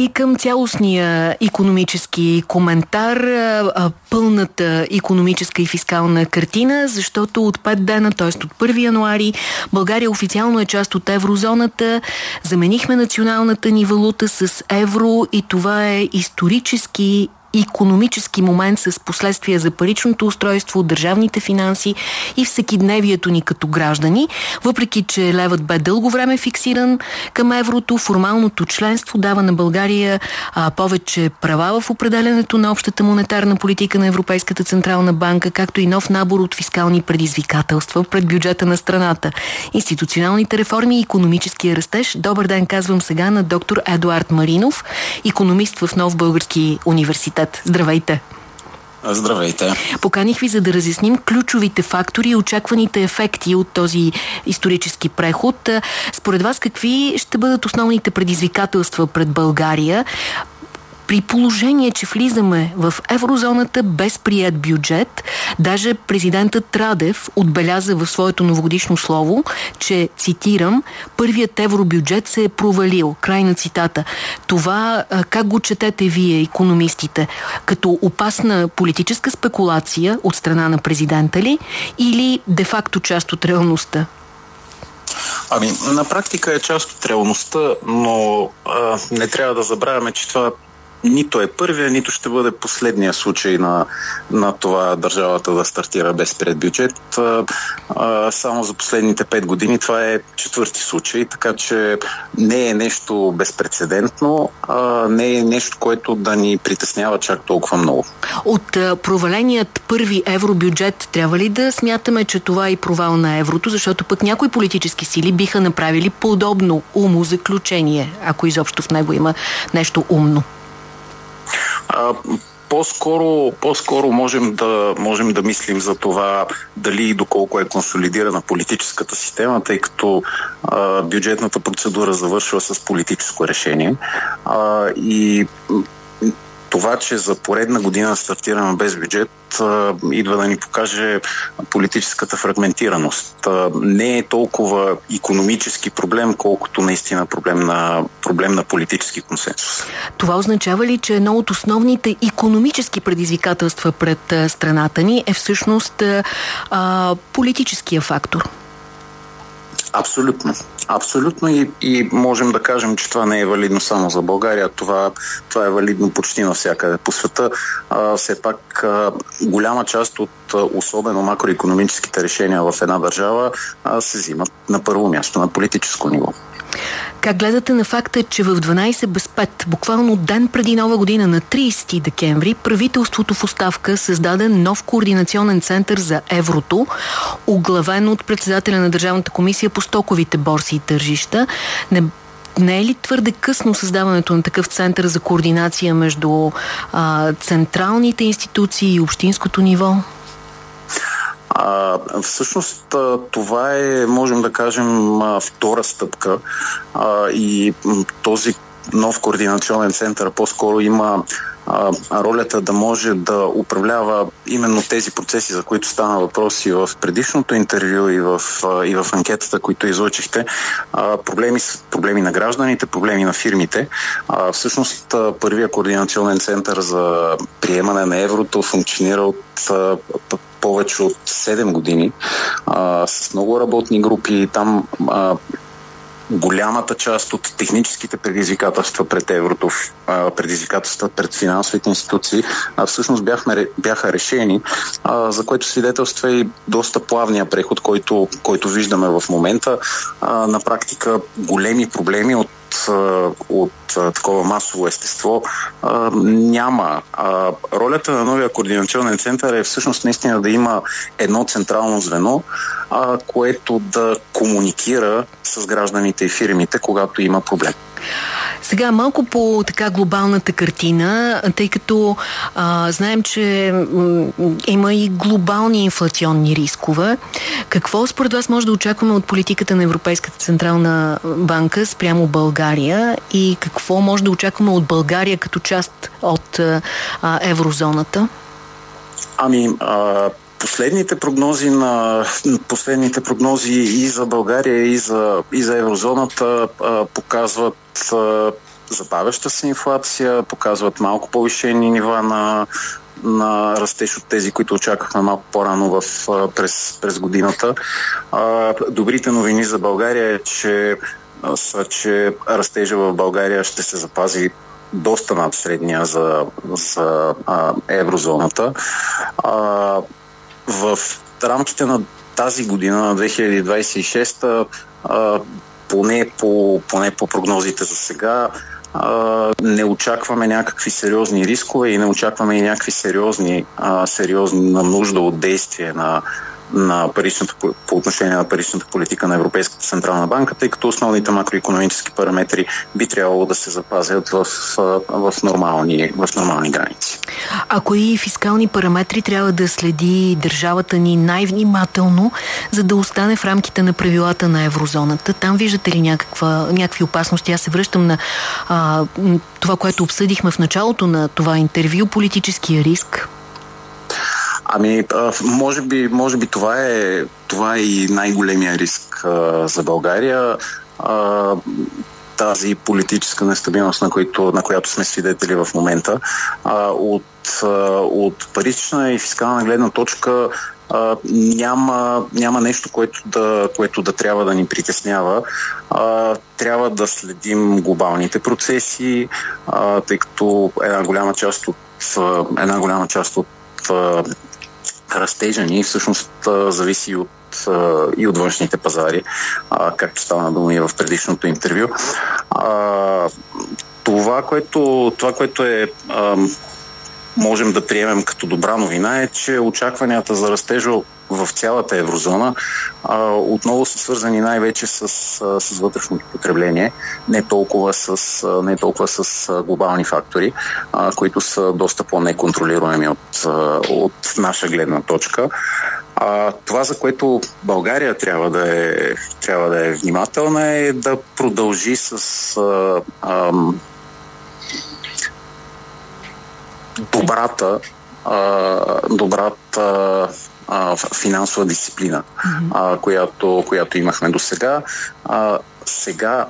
И към цялостния економически коментар, пълната економическа и фискална картина, защото от 5 дена, т.е. от 1 януари, България официално е част от еврозоната. Заменихме националната ни валута с евро и това е исторически економически момент с последствия за паричното устройство, държавните финанси и всекидневието ни като граждани. Въпреки, че левът бе дълго време фиксиран към еврото, формалното членство дава на България а, повече права в определенето на общата монетарна политика на Европейската Централна банка, както и нов набор от фискални предизвикателства пред бюджета на страната. Институционалните реформи и економическия растеж. Добър ден, казвам сега на доктор Едуард Маринов, економист в Нов Български университет университет. Здравейте! Здравейте! Поканих ви за да разясним ключовите фактори и очакваните ефекти от този исторически преход. Според вас какви ще бъдат основните предизвикателства пред България? При положение, че влизаме в еврозоната без прият бюджет, даже президентът Радев отбеляза в своето новогодишно слово, че, цитирам, първият евробюджет се е провалил. Край на цитата. Това как го четете вие, економистите? Като опасна политическа спекулация от страна на президента ли или де-факто част от реалността? Ами, на практика е част от реалността, но а, не трябва да забравяме, че това нито е първия, нито ще бъде последния случай на, на това държавата да стартира без предбюджет. А, а, само за последните пет години това е четвърти случай, така че не е нещо безпредседентно, а, не е нещо, което да ни притеснява чак толкова много. От проваленият първи евробюджет трябва ли да смятаме, че това е и провал на еврото, защото пък някои политически сили биха направили подобно умозаключение, ако изобщо в него има нещо умно? А, по-скоро, по-скоро можем, да, можем да мислим за това дали и доколко е консолидирана политическата система, тъй като а, бюджетната процедура завършва с политическо решение. А, и това, че за поредна година стартираме без бюджет, идва да ни покаже политическата фрагментираност. Не е толкова економически проблем, колкото наистина проблем на, проблем на политически консенсус. Това означава ли, че едно от основните економически предизвикателства пред страната ни е всъщност а, политическия фактор? Абсолютно. Абсолютно и, и можем да кажем, че това не е валидно само за България, това, това е валидно почти навсякъде по света. А, все пак а, голяма част от особено макроекономическите решения в една държава а, се взимат на първо място на политическо ниво. Как гледате на факта, че в 12 без 5, буквално ден преди нова година на 30 декември, правителството в оставка създаде нов координационен център за еврото, оглавен от председателя на Държавната комисия по стоковите борси и тържища. Не не е ли твърде късно създаването на такъв център за координация между а, централните институции и общинското ниво? А, всъщност това е, можем да кажем, втора стъпка а, и този нов координационен център по-скоро има а, ролята да може да управлява именно тези процеси, за които стана въпрос и в предишното интервю и в, а, и в анкетата, които излъчихте, а, проблеми, проблеми на гражданите, проблеми на фирмите. А, всъщност първия координационен център за приемане на еврото функционира от а, повече от 7 години а, с много работни групи. Там а, голямата част от техническите предизвикателства пред еврото, предизвикателства пред финансовите институции, всъщност бяхме, бяха решени, за което свидетелства и доста плавния преход, който, който виждаме в момента. На практика големи проблеми от от такова масово естество няма. Ролята на новия координационен център е всъщност наистина да има едно централно звено, което да комуникира с гражданите и фирмите, когато има проблем. Сега малко по така глобалната картина, тъй като а, знаем, че има и глобални инфлационни рискове. Какво според вас може да очакваме от политиката на Европейската Централна банка спрямо България и какво може да очакваме от България като част от а, еврозоната? Ами, а, последните прогнози на последните прогнози и за България, и за, и за еврозоната а, показват а, забавяща се инфлация, показват малко повишени нива на, на растеж от тези, които очаквахме малко по-рано в, през, през годината. А, добрите новини за България е, че, са, че растежа в България ще се запази доста над средния за, за а, еврозоната. А, в рамките на тази година, на 2026, а, поне, по, поне по прогнозите за сега, а, не очакваме някакви сериозни рискове и не очакваме и някакви сериозни, а, сериозни нужда от действие на на паричната, по отношение на паричната политика на Европейската централна банка, тъй като основните макроекономически параметри би трябвало да се запазят в, в, нормални, в нормални граници. А кои фискални параметри трябва да следи държавата ни най-внимателно, за да остане в рамките на правилата на еврозоната? Там виждате ли някаква, някакви опасности? Аз се връщам на а, това, което обсъдихме в началото на това интервю, политическия риск. Ами, може би, може би това, е, това е и най-големия риск за България. Тази политическа нестабилност, на, които, на която сме свидетели в момента. От, от парична и фискална гледна точка няма, няма нещо, което да, което да трябва да ни притеснява. Трябва да следим глобалните процеси, тъй като една голяма част от, една голяма част от растежа ни всъщност зависи от и от външните пазари, както стана дума и в предишното интервю. Това, което, това, което е можем да приемем като добра новина е, че очакванията за растежа в цялата еврозона а, отново са свързани най-вече с, с вътрешното потребление, не толкова с, не толкова с глобални фактори, а, които са доста по-неконтролируеми от, от наша гледна точка. А, това, за което България трябва да е, трябва да е внимателна, е да продължи с а, а, добрата, добрата финансова дисциплина, а, която, която имахме до сега. Сега,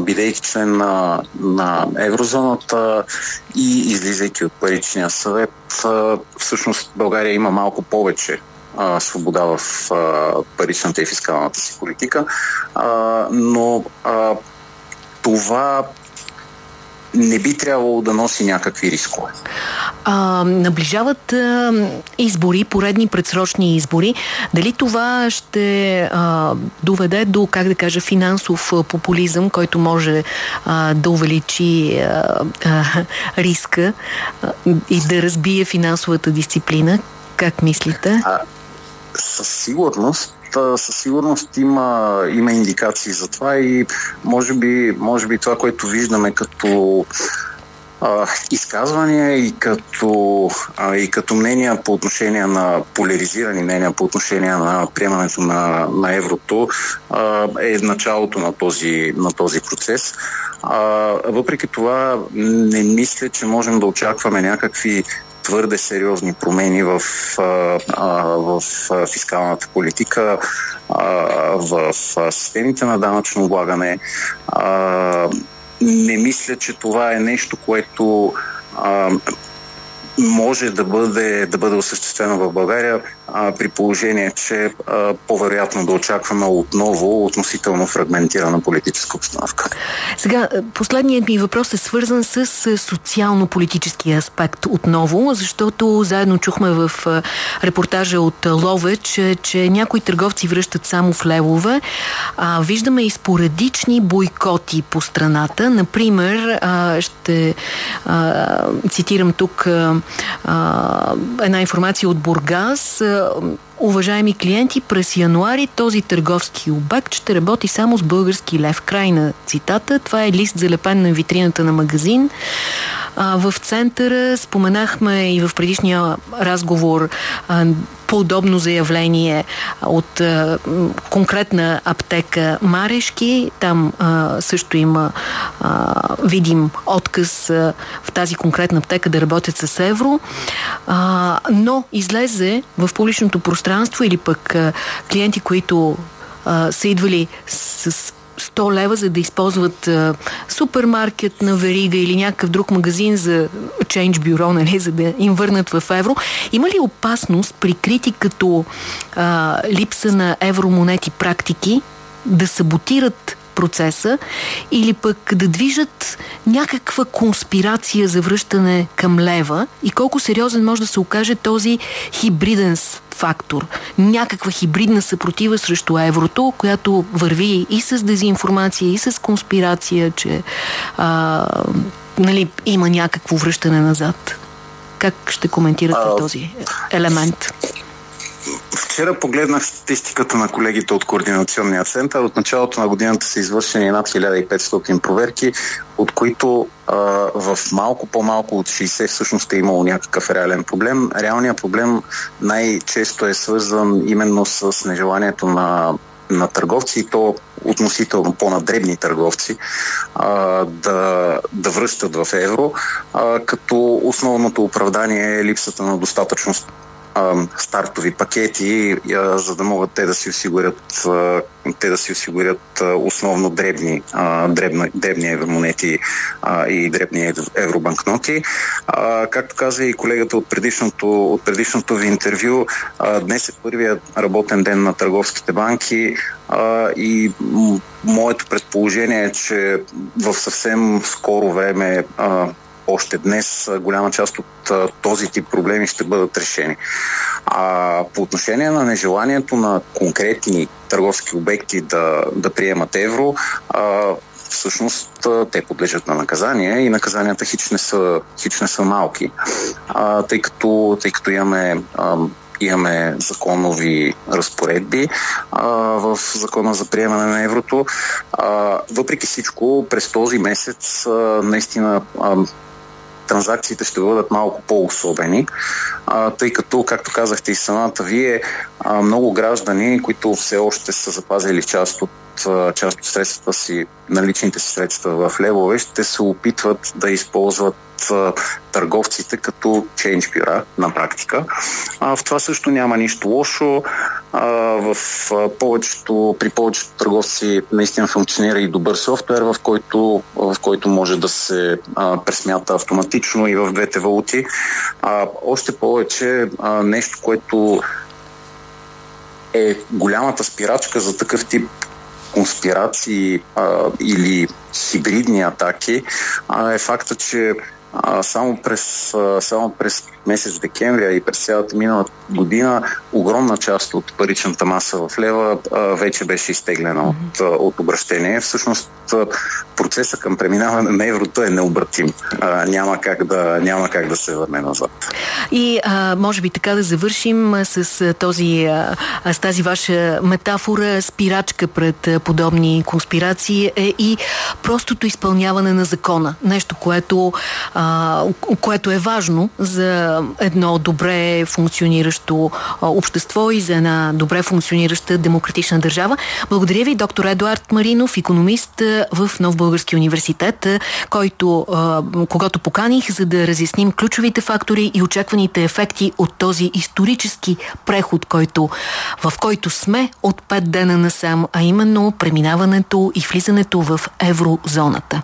бидейки член на, на еврозоната и излизайки от паричния съвет, всъщност България има малко повече свобода в паричната и фискалната си политика, но това не би трябвало да носи някакви рискове. А, наближават а, избори, поредни предсрочни избори. Дали това ще а, доведе до, как да кажа, финансов популизъм, който може а, да увеличи а, а, риска а, и да разбие финансовата дисциплина? Как мислите? А, със сигурност със сигурност има, има индикации за това и може би, може би това, което виждаме като а, изказвания и като, а, и като мнения по отношение на поляризирани мнения по отношение на приемането на, на еврото а, е началото на този, на този процес. А, въпреки това не мисля, че можем да очакваме някакви твърде сериозни промени в, в фискалната политика, в системите на данъчно облагане. Не мисля, че това е нещо, което може да бъде, да бъде осъществено в България а, при положение, че а, по-вероятно да очакваме отново относително фрагментирана политическа обстановка. Сега, последният ми въпрос е свързан с социално-политически аспект отново, защото заедно чухме в репортажа от Ловеч, че някои търговци връщат само в левове. А, виждаме и споредични бойкоти по страната. Например, а, ще а, цитирам тук а, една информация от Бургас. Уважаеми клиенти, през януари този търговски обект ще работи само с български лев. Край на цитата. Това е лист залепен на витрината на магазин. А, в центъра споменахме и в предишния разговор а, подобно заявление от а, конкретна аптека Марешки. Там а, също има а, видим отказ а, в тази конкретна аптека да работят с евро. А, но излезе в публичното пространство или пък а, клиенти, които са идвали с 100 лева, за да използват а, супермаркет на верига или някакъв друг магазин за Change Bureau, нали, за да им върнат в евро. Има ли опасност, прикрити като а, липса на евромонети практики, да саботират процеса или пък да движат някаква конспирация за връщане към лева и колко сериозен може да се окаже този хибриден фактор. Някаква хибридна съпротива срещу еврото, която върви и с дезинформация, и с конспирация, че а, нали, има някакво връщане назад. Как ще коментирате а, този елемент? Вчера погледнах статистиката на колегите от Координационния център. От началото на годината са извършени над 1500 проверки, от които а, в малко по-малко от 60 всъщност е имало някакъв реален проблем. Реалният проблем най-често е свързан именно с нежеланието на на търговци и то относително по-надребни търговци а, да, да връщат в евро, а, като основното оправдание е липсата на стартови пакети, за да могат те да си осигурят, те да си осигурят основно дребни, дребни, дребни евромонети и дребни евробанкноти. Както каза и колегата от предишното, от предишното ви интервю, днес е първият работен ден на търговските банки и моето предположение е, че в съвсем скоро време още днес голяма част от този тип проблеми ще бъдат решени. А по отношение на нежеланието на конкретни търговски обекти да, да приемат евро, а, всъщност те подлежат на наказание и наказанията хич не са, хич не са малки, а, тъй, като, тъй като имаме а, имаме законови разпоредби а, в закона за приемане на еврото. А, въпреки всичко, през този месец а, наистина а, транзакциите ще бъдат малко по-особени, а, тъй като, както казахте и самата вие, а, много граждани, които все още са запазили част от част от средствата си, наличните си средства в левове, ще се опитват да използват търговците като change bureau на практика. А, в това също няма нищо лошо. А, в повечето, при повечето търговци наистина функционира и добър софтуер, в който, в който може да се а, пресмята автоматично и в двете валути. А, още повече а, нещо, което е голямата спирачка за такъв тип конспирации а, или хибридни атаки а, е факта, че а, само, през, а, само през месец декември и през цялата миналата година огромна част от паричната маса в лева вече беше изтеглена от, от обращение. Всъщност процеса към преминаване на еврото е необратим. А, няма, как да, няма как да се върне назад. И а, може би така да завършим с, този, а, с тази ваша метафора, спирачка пред подобни конспирации е и простото изпълняване на закона. Нещо, което, а, което е важно за едно добре функциониращо общество и за една добре функционираща демократична държава. Благодаря ви, доктор Едуард Маринов, економист в Нов Български университет, който, когато поканих, за да разясним ключовите фактори и очакваните ефекти от този исторически преход, който, в който сме от пет дена насам, а именно преминаването и влизането в еврозоната.